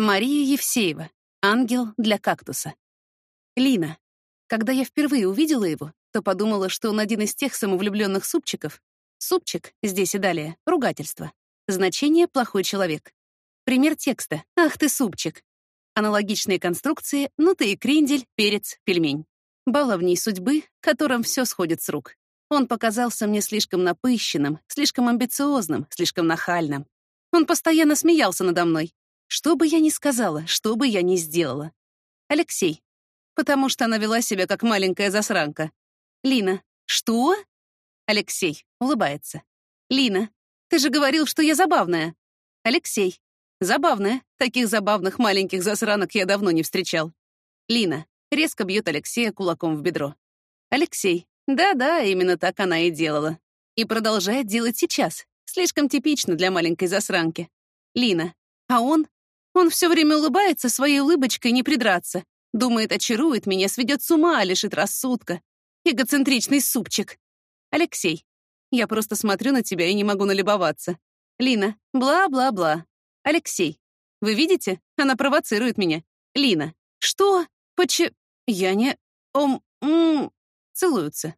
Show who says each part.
Speaker 1: Мария Евсеева. Ангел для кактуса. Лина. Когда я впервые увидела его, то подумала, что он один из тех самовлюбленных супчиков. Супчик, здесь и далее, ругательство. Значение «плохой человек». Пример текста «Ах ты, супчик». Аналогичные конструкции «Ну ты и крендель, перец, пельмень». Баловней судьбы, которым все сходит с рук. Он показался мне слишком напыщенным, слишком амбициозным, слишком нахальным. Он постоянно смеялся надо мной. Что бы я ни сказала, что бы я ни сделала. Алексей. Потому что она вела себя как маленькая засранка. Лина. Что? Алексей. Улыбается. Лина. Ты же говорил, что я забавная. Алексей. Забавная. Таких забавных маленьких засранок я давно не встречал. Лина. Резко бьет Алексея кулаком в бедро. Алексей. Да-да, именно так она и делала. И продолжает делать сейчас. Слишком типично для маленькой засранки. Лина. А он? Он все время улыбается своей улыбочкой не придраться. Думает, очарует меня, сведет с ума, лишит рассудка. Эгоцентричный супчик. Алексей. Я просто смотрю на тебя и не могу налюбоваться. Лина. Бла-бла-бла. Алексей. Вы видите? Она провоцирует меня. Лина. Что? Почему? Я не... Ом... М... Целуются.